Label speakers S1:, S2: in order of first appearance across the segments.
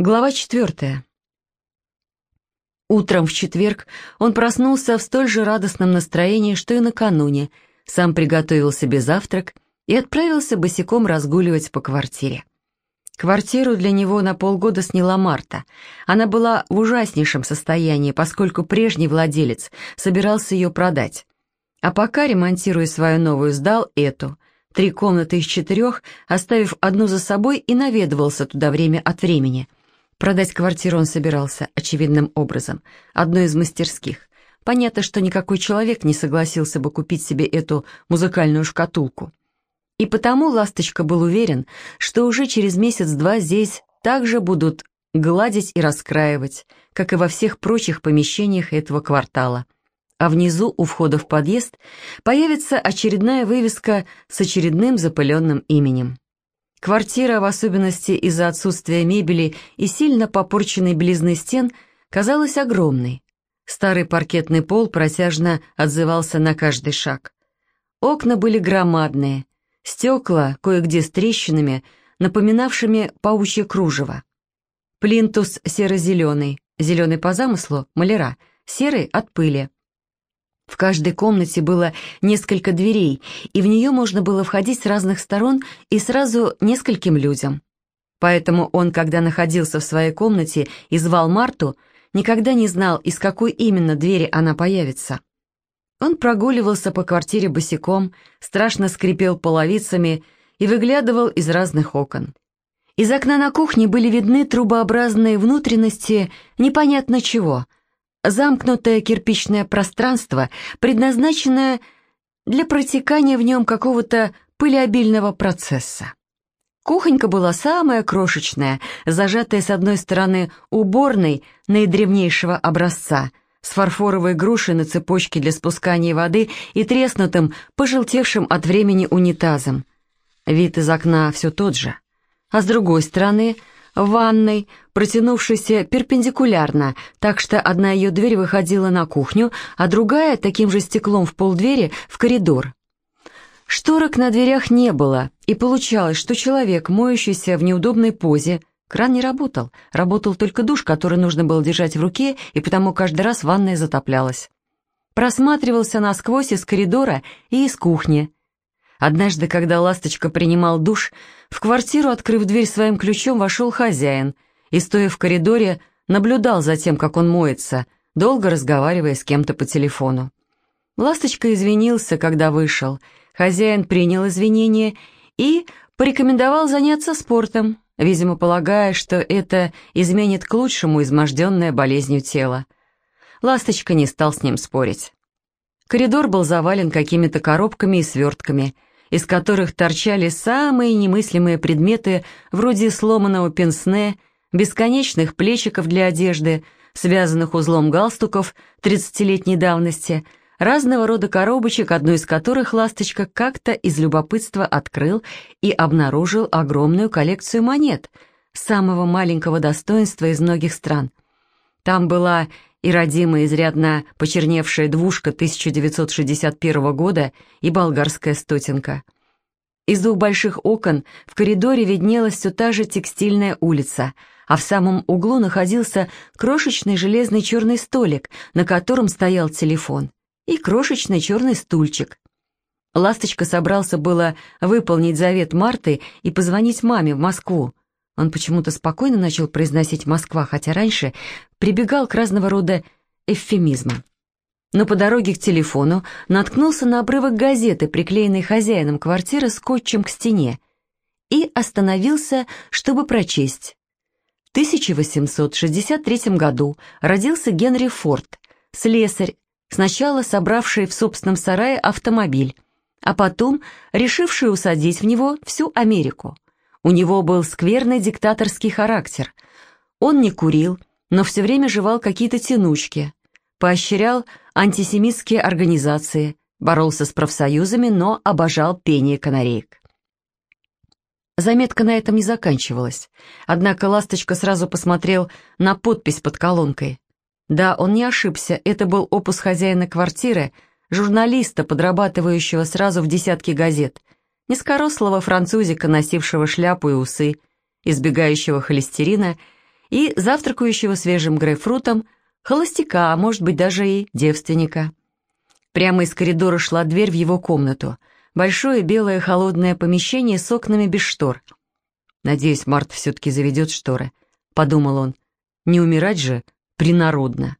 S1: Глава четвертая. Утром в четверг он проснулся в столь же радостном настроении, что и накануне, сам приготовил себе завтрак и отправился босиком разгуливать по квартире. Квартиру для него на полгода сняла Марта. Она была в ужаснейшем состоянии, поскольку прежний владелец собирался ее продать. А пока, ремонтируя свою новую, сдал эту. Три комнаты из четырех, оставив одну за собой и наведывался туда время от времени – Продать квартиру он собирался, очевидным образом, одной из мастерских. Понятно, что никакой человек не согласился бы купить себе эту музыкальную шкатулку. И потому Ласточка был уверен, что уже через месяц-два здесь также будут гладить и раскраивать, как и во всех прочих помещениях этого квартала. А внизу, у входа в подъезд, появится очередная вывеска с очередным запыленным именем. Квартира, в особенности из-за отсутствия мебели и сильно попорченной белизны стен, казалась огромной. Старый паркетный пол протяжно отзывался на каждый шаг. Окна были громадные, стекла кое-где с трещинами, напоминавшими паучье кружево. Плинтус серо-зеленый, зеленый по замыслу, маляра, серый от пыли. В каждой комнате было несколько дверей, и в нее можно было входить с разных сторон и сразу нескольким людям. Поэтому он, когда находился в своей комнате и звал Марту, никогда не знал, из какой именно двери она появится. Он прогуливался по квартире босиком, страшно скрипел половицами и выглядывал из разных окон. Из окна на кухне были видны трубообразные внутренности непонятно чего — замкнутое кирпичное пространство, предназначенное для протекания в нем какого-то пылеобильного процесса. Кухонька была самая крошечная, зажатая с одной стороны уборной наидревнейшего образца, с фарфоровой грушей на цепочке для спускания воды и треснутым, пожелтевшим от времени унитазом. Вид из окна все тот же. А с другой стороны — ванной, протянувшейся перпендикулярно, так что одна ее дверь выходила на кухню, а другая, таким же стеклом в полдвери, в коридор. Шторок на дверях не было, и получалось, что человек, моющийся в неудобной позе, кран не работал, работал только душ, который нужно было держать в руке, и потому каждый раз ванная затоплялась. Просматривался насквозь из коридора и из кухни – Однажды, когда Ласточка принимал душ, в квартиру, открыв дверь своим ключом, вошел хозяин и, стоя в коридоре, наблюдал за тем, как он моется, долго разговаривая с кем-то по телефону. Ласточка извинился, когда вышел. Хозяин принял извинения и порекомендовал заняться спортом, видимо, полагая, что это изменит к лучшему изможденное болезнью тело. Ласточка не стал с ним спорить. Коридор был завален какими-то коробками и свертками – из которых торчали самые немыслимые предметы вроде сломанного пенсне, бесконечных плечиков для одежды, связанных узлом галстуков 30-летней давности, разного рода коробочек, одну из которых ласточка как-то из любопытства открыл и обнаружил огромную коллекцию монет самого маленького достоинства из многих стран. Там была и родимая изрядно почерневшая двушка 1961 года и болгарская стотинка. Из двух больших окон в коридоре виднелась все та же текстильная улица, а в самом углу находился крошечный железный черный столик, на котором стоял телефон, и крошечный черный стульчик. Ласточка собрался было выполнить завет Марты и позвонить маме в Москву, он почему-то спокойно начал произносить «Москва», хотя раньше прибегал к разного рода эвфемизмам. Но по дороге к телефону наткнулся на обрывок газеты, приклеенной хозяином квартиры скотчем к стене, и остановился, чтобы прочесть. В 1863 году родился Генри Форд, слесарь, сначала собравший в собственном сарае автомобиль, а потом решивший усадить в него всю Америку – у него был скверный диктаторский характер. Он не курил, но все время жевал какие-то тянучки, поощрял антисемитские организации, боролся с профсоюзами, но обожал пение канареек. Заметка на этом не заканчивалась, однако Ласточка сразу посмотрел на подпись под колонкой. Да, он не ошибся, это был опус хозяина квартиры, журналиста, подрабатывающего сразу в десятки газет – низкорослого французика, носившего шляпу и усы, избегающего холестерина и завтракающего свежим грейпфрутом холостяка, а может быть даже и девственника. Прямо из коридора шла дверь в его комнату. Большое белое холодное помещение с окнами без штор. «Надеюсь, Март все-таки заведет шторы», — подумал он. «Не умирать же принародно».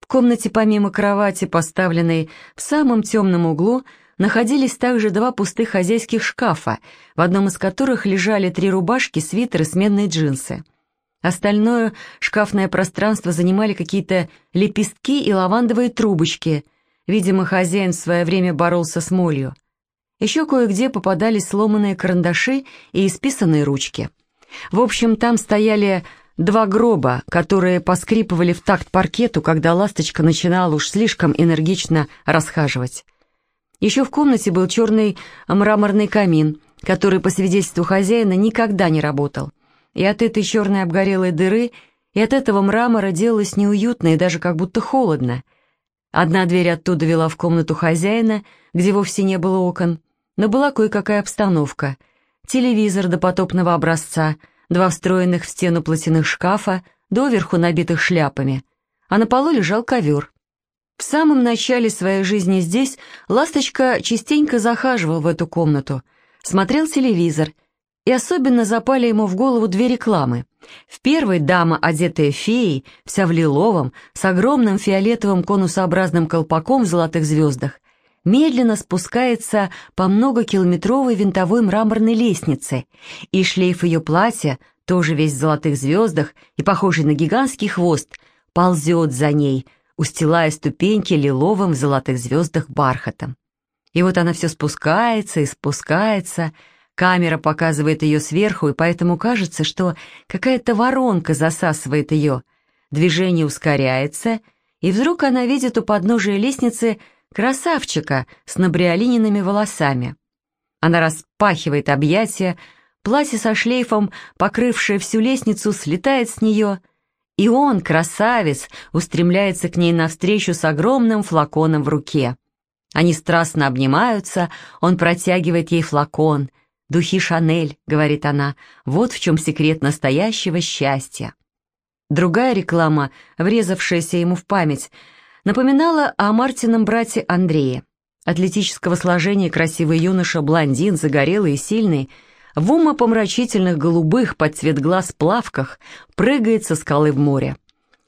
S1: В комнате помимо кровати, поставленной в самом темном углу, находились также два пустых хозяйских шкафа, в одном из которых лежали три рубашки, свитеры, сменные джинсы. Остальное шкафное пространство занимали какие-то лепестки и лавандовые трубочки. Видимо, хозяин в свое время боролся с молью. Еще кое-где попадались сломанные карандаши и исписанные ручки. В общем, там стояли два гроба, которые поскрипывали в такт паркету, когда ласточка начинала уж слишком энергично расхаживать. Еще в комнате был черный мраморный камин, который, по свидетельству хозяина, никогда не работал. И от этой черной обгорелой дыры, и от этого мрамора делалось неуютно и даже как будто холодно. Одна дверь оттуда вела в комнату хозяина, где вовсе не было окон, но была кое-какая обстановка. Телевизор допотопного образца, два встроенных в стену платяных шкафа, доверху набитых шляпами, а на полу лежал ковер. В самом начале своей жизни здесь Ласточка частенько захаживал в эту комнату, смотрел телевизор, и особенно запали ему в голову две рекламы. В первой дама, одетая феей, вся в лиловом, с огромным фиолетовым конусообразным колпаком в золотых звездах, медленно спускается по многокилометровой винтовой мраморной лестнице, и шлейф ее платья, тоже весь в золотых звездах и похожий на гигантский хвост, ползет за ней, устилая ступеньки лиловым в золотых звездах бархатом. И вот она все спускается и спускается, камера показывает ее сверху, и поэтому кажется, что какая-то воронка засасывает ее. Движение ускоряется, и вдруг она видит у подножия лестницы красавчика с набриолиненными волосами. Она распахивает объятия, платье со шлейфом, покрывшее всю лестницу, слетает с нее — и он, красавец, устремляется к ней навстречу с огромным флаконом в руке. Они страстно обнимаются, он протягивает ей флакон. «Духи Шанель», — говорит она, — «вот в чем секрет настоящего счастья». Другая реклама, врезавшаяся ему в память, напоминала о Мартином брате Андрее. Атлетического сложения красивый юноша, блондин, загорелый и сильный — в умопомрачительных голубых под цвет глаз плавках прыгает со скалы в море.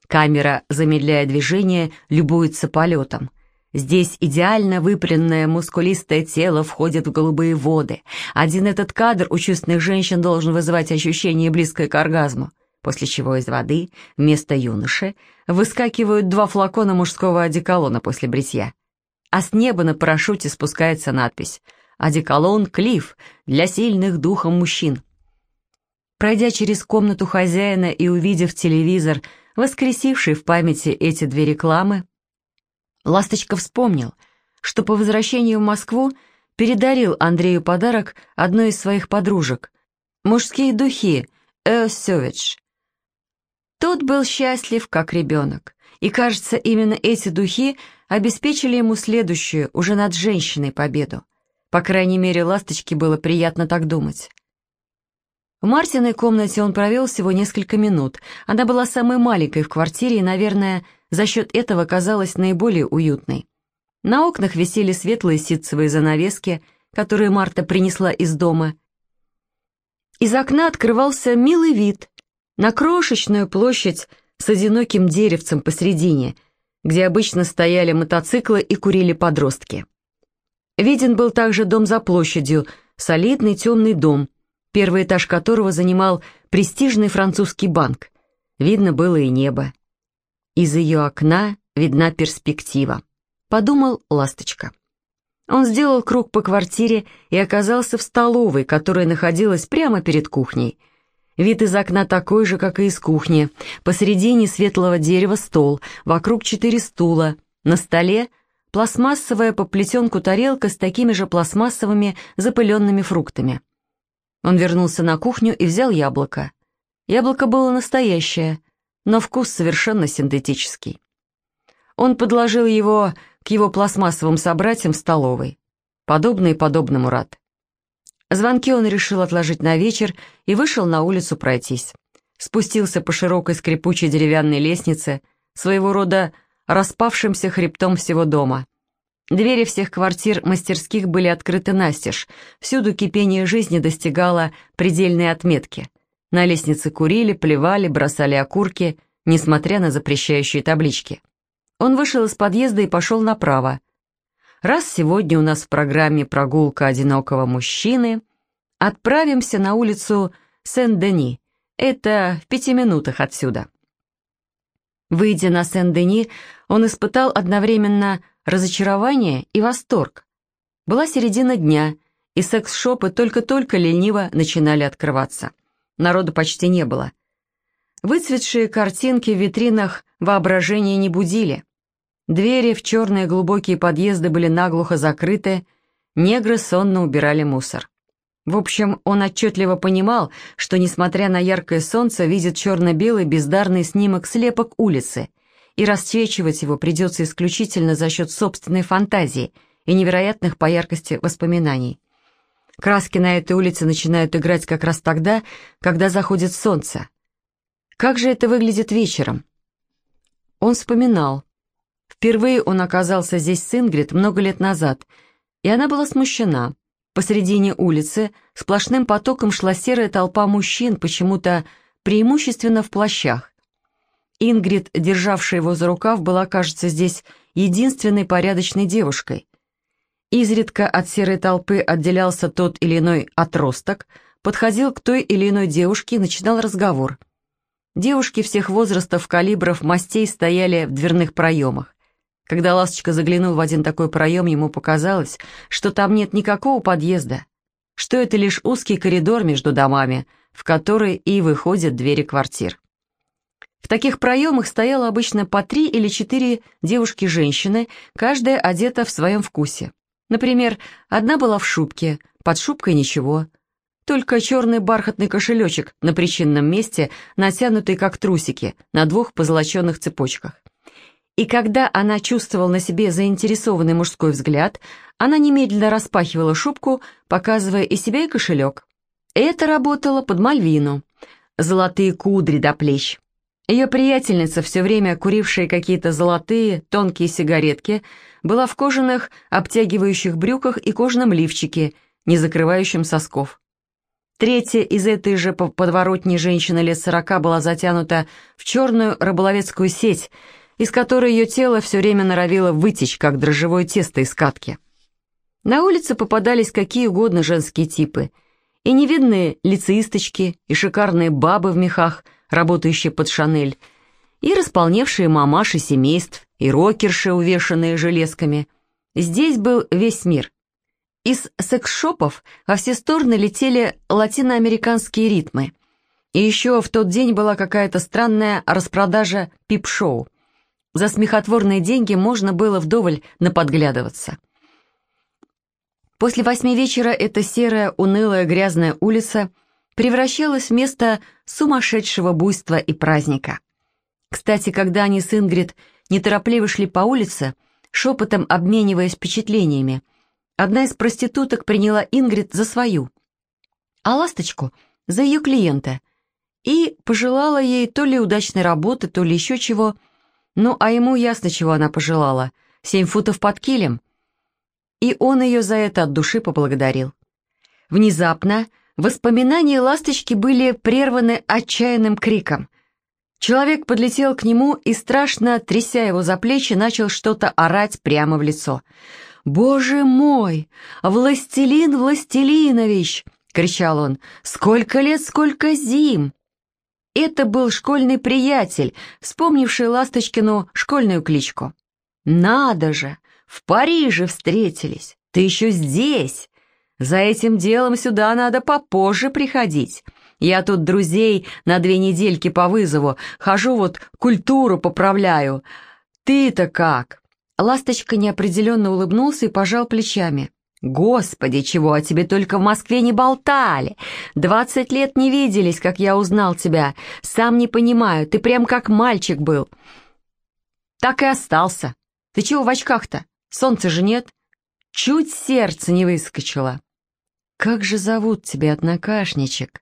S1: Камера, замедляя движение, любуется полетом. Здесь идеально выпрямленное мускулистое тело входит в голубые воды. Один этот кадр у чувственных женщин должен вызывать ощущение близкое к оргазму, после чего из воды вместо юноши выскакивают два флакона мужского одеколона после бритья. А с неба на парашюте спускается надпись — одеколон Клифф для сильных духом мужчин. Пройдя через комнату хозяина и увидев телевизор, воскресивший в памяти эти две рекламы, Ласточка вспомнил, что по возвращению в Москву передарил Андрею подарок одной из своих подружек — мужские духи «Эосёвич». Тот был счастлив, как ребенок, и, кажется, именно эти духи обеспечили ему следующую, уже над женщиной, победу. По крайней мере, ласточке было приятно так думать. В Мартиной комнате он провел всего несколько минут. Она была самой маленькой в квартире и, наверное, за счет этого казалась наиболее уютной. На окнах висели светлые ситцевые занавески, которые Марта принесла из дома. Из окна открывался милый вид на крошечную площадь с одиноким деревцем посредине, где обычно стояли мотоциклы и курили подростки. Виден был также дом за площадью, солидный темный дом, первый этаж которого занимал престижный французский банк. Видно было и небо. Из ее окна видна перспектива. Подумал Ласточка. Он сделал круг по квартире и оказался в столовой, которая находилась прямо перед кухней. Вид из окна такой же, как и из кухни. Посередине светлого дерева стол, вокруг четыре стула. На столе пластмассовая по плетенку тарелка с такими же пластмассовыми запыленными фруктами. Он вернулся на кухню и взял яблоко. Яблоко было настоящее, но вкус совершенно синтетический. Он подложил его к его пластмассовым собратьям в столовой. Подобный подобному рад. Звонки он решил отложить на вечер и вышел на улицу пройтись. спустился по широкой скрипучей деревянной лестнице, своего рода распавшимся хребтом всего дома. Двери всех квартир мастерских были открыты настежь, всюду кипение жизни достигало предельной отметки. На лестнице курили, плевали, бросали окурки, несмотря на запрещающие таблички. Он вышел из подъезда и пошел направо. Раз сегодня у нас в программе прогулка одинокого мужчины, отправимся на улицу Сен-Дени. Это в пяти минутах отсюда. Выйдя на Сен-Дени, он испытал одновременно разочарование и восторг. Была середина дня, и секс-шопы только-только лениво начинали открываться. Народу почти не было. Выцветшие картинки в витринах воображения не будили. Двери в черные глубокие подъезды были наглухо закрыты, негры сонно убирали мусор. В общем, он отчетливо понимал, что, несмотря на яркое солнце, видит черно-белый бездарный снимок слепок улицы, и расцвечивать его придется исключительно за счет собственной фантазии и невероятных по яркости воспоминаний. Краски на этой улице начинают играть как раз тогда, когда заходит солнце. Как же это выглядит вечером? Он вспоминал. Впервые он оказался здесь с Ингрид много лет назад, и она была смущена. Посредине улицы сплошным потоком шла серая толпа мужчин, почему-то преимущественно в плащах. Ингрид, державшая его за рукав, была, кажется, здесь единственной порядочной девушкой. Изредка от серой толпы отделялся тот или иной отросток, подходил к той или иной девушке и начинал разговор. Девушки всех возрастов, калибров, мастей стояли в дверных проемах. Когда Ласточка заглянул в один такой проем, ему показалось, что там нет никакого подъезда, что это лишь узкий коридор между домами, в который и выходят двери квартир. В таких проемах стояло обычно по три или четыре девушки-женщины, каждая одета в своем вкусе. Например, одна была в шубке, под шубкой ничего. Только черный бархатный кошелечек на причинном месте, натянутый как трусики, на двух позолоченных цепочках. И когда она чувствовала на себе заинтересованный мужской взгляд, она немедленно распахивала шубку, показывая и себя, и кошелек. Это работало под Мальвину. Золотые кудри до плеч. Ее приятельница, все время курившая какие-то золотые, тонкие сигаретки, была в кожаных, обтягивающих брюках и кожаном лифчике, не закрывающем сосков. Третья из этой же подворотней женщины лет сорока была затянута в черную рыболовецкую сеть, из которой ее тело все время норовило вытечь, как дрожжевое тесто из катки. На улице попадались какие угодно женские типы, и невидные лицеисточки, и шикарные бабы в мехах – работающие под Шанель, и располневшие мамаши семейств, и рокерши, увешанные железками. Здесь был весь мир. Из секс-шопов во все стороны летели латиноамериканские ритмы. И еще в тот день была какая-то странная распродажа пип-шоу. За смехотворные деньги можно было вдоволь наподглядываться. После восьми вечера эта серая, унылая, грязная улица – превращалась в место сумасшедшего буйства и праздника. Кстати, когда они с Ингрид неторопливо шли по улице, шепотом обмениваясь впечатлениями, одна из проституток приняла Ингрид за свою, а ласточку — за ее клиента, и пожелала ей то ли удачной работы, то ли еще чего. Ну, а ему ясно, чего она пожелала — семь футов под килем. И он ее за это от души поблагодарил. Внезапно Воспоминания ласточки были прерваны отчаянным криком. Человек подлетел к нему и, страшно тряся его за плечи, начал что-то орать прямо в лицо. «Боже мой! Властелин Властелинович!» — кричал он. «Сколько лет, сколько зим!» Это был школьный приятель, вспомнивший Ласточкину школьную кличку. «Надо же! В Париже встретились! Ты еще здесь!» За этим делом сюда надо попозже приходить. Я тут друзей на две недельки по вызову, хожу вот культуру поправляю. Ты-то как?» Ласточка неопределенно улыбнулся и пожал плечами. «Господи, чего о тебе только в Москве не болтали! Двадцать лет не виделись, как я узнал тебя. Сам не понимаю, ты прям как мальчик был». «Так и остался. Ты чего в очках-то? Солнца же нет. Чуть сердце не выскочило». «Как же зовут тебя, однокашничек?»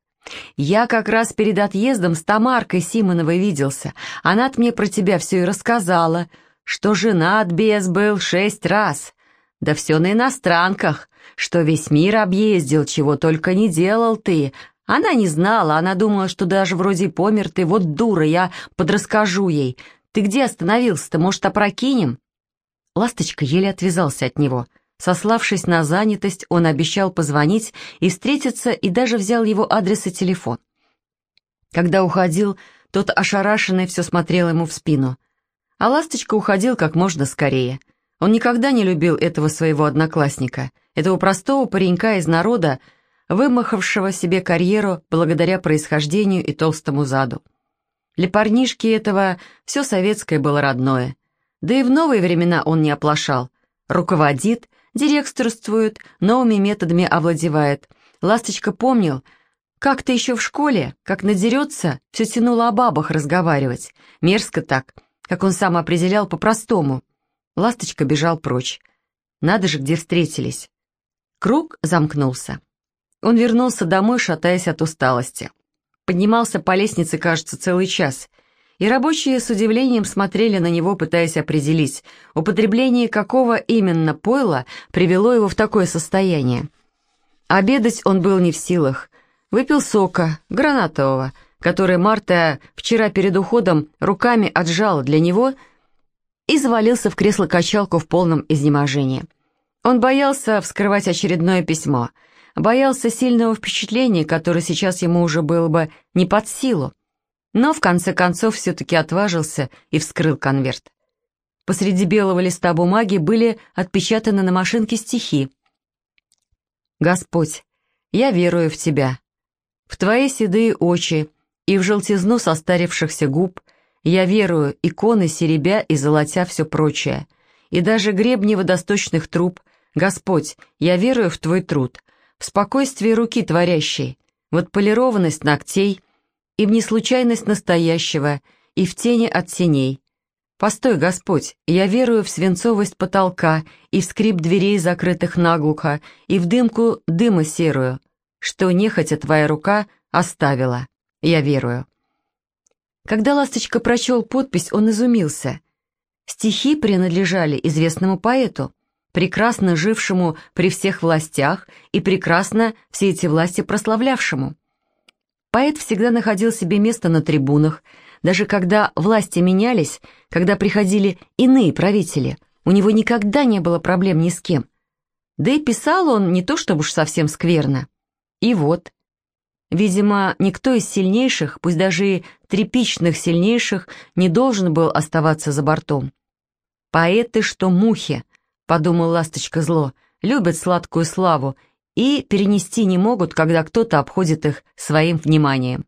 S1: Я как раз перед отъездом с Тамаркой Симоновой виделся. Она-то мне про тебя все и рассказала, что женат без был шесть раз. Да все на иностранках, что весь мир объездил, чего только не делал ты. Она не знала, она думала, что даже вроде помер ты. Вот дура, я подрасскажу ей. Ты где остановился-то, может, опрокинем?» Ласточка еле отвязался от него. Сославшись на занятость, он обещал позвонить и встретиться, и даже взял его адрес и телефон. Когда уходил, тот ошарашенный все смотрел ему в спину. А Ласточка уходил как можно скорее. Он никогда не любил этого своего одноклассника, этого простого паренька из народа, вымахавшего себе карьеру благодаря происхождению и толстому заду. Для парнишки этого все советское было родное. Да и в новые времена он не оплошал. Руководит, директорствует, новыми методами овладевает. Ласточка помнил, как-то еще в школе, как надерется, все тянуло о бабах разговаривать. Мерзко так, как он сам определял по-простому. Ласточка бежал прочь. Надо же, где встретились. Круг замкнулся. Он вернулся домой, шатаясь от усталости. Поднимался по лестнице, кажется, целый час. И рабочие с удивлением смотрели на него, пытаясь определить, употребление какого именно пойла привело его в такое состояние. Обедать он был не в силах. Выпил сока, гранатового, который Марта вчера перед уходом руками отжала для него и завалился в кресло-качалку в полном изнеможении. Он боялся вскрывать очередное письмо — боялся сильного впечатления, которое сейчас ему уже было бы не под силу. Но в конце концов все-таки отважился и вскрыл конверт. Посреди белого листа бумаги были отпечатаны на машинке стихи. «Господь, я верую в Тебя, в Твои седые очи и в желтизну состарившихся губ, я верую, иконы серебя и золотя все прочее, и даже гребни водосточных труб, Господь, я верую в Твой труд, в спокойствии руки творящей, в отполированность ногтей и в неслучайность настоящего, и в тени от теней. Постой, Господь, я верую в свинцовость потолка и в скрип дверей, закрытых наглухо, и в дымку дыма серую, что нехотя твоя рука оставила. Я верую. Когда Ласточка прочел подпись, он изумился. Стихи принадлежали известному поэту прекрасно жившему при всех властях и прекрасно все эти власти прославлявшему. Поэт всегда находил себе место на трибунах, даже когда власти менялись, когда приходили иные правители, у него никогда не было проблем ни с кем. Да и писал он не то чтобы уж совсем скверно. И вот. Видимо, никто из сильнейших, пусть даже и тряпичных сильнейших, не должен был оставаться за бортом. Поэты, что мухи, — подумал ласточка зло, — любят сладкую славу и перенести не могут, когда кто-то обходит их своим вниманием.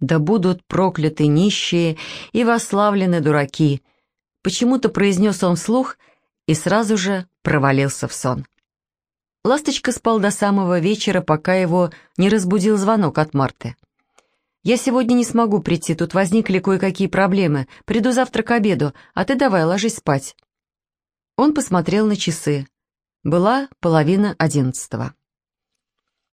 S1: «Да будут прокляты нищие и восславлены дураки», — почему-то произнес он вслух и сразу же провалился в сон. Ласточка спал до самого вечера, пока его не разбудил звонок от Марты. «Я сегодня не смогу прийти, тут возникли кое-какие проблемы. Приду завтра к обеду, а ты давай ложись спать». Он посмотрел на часы. Была половина одиннадцатого.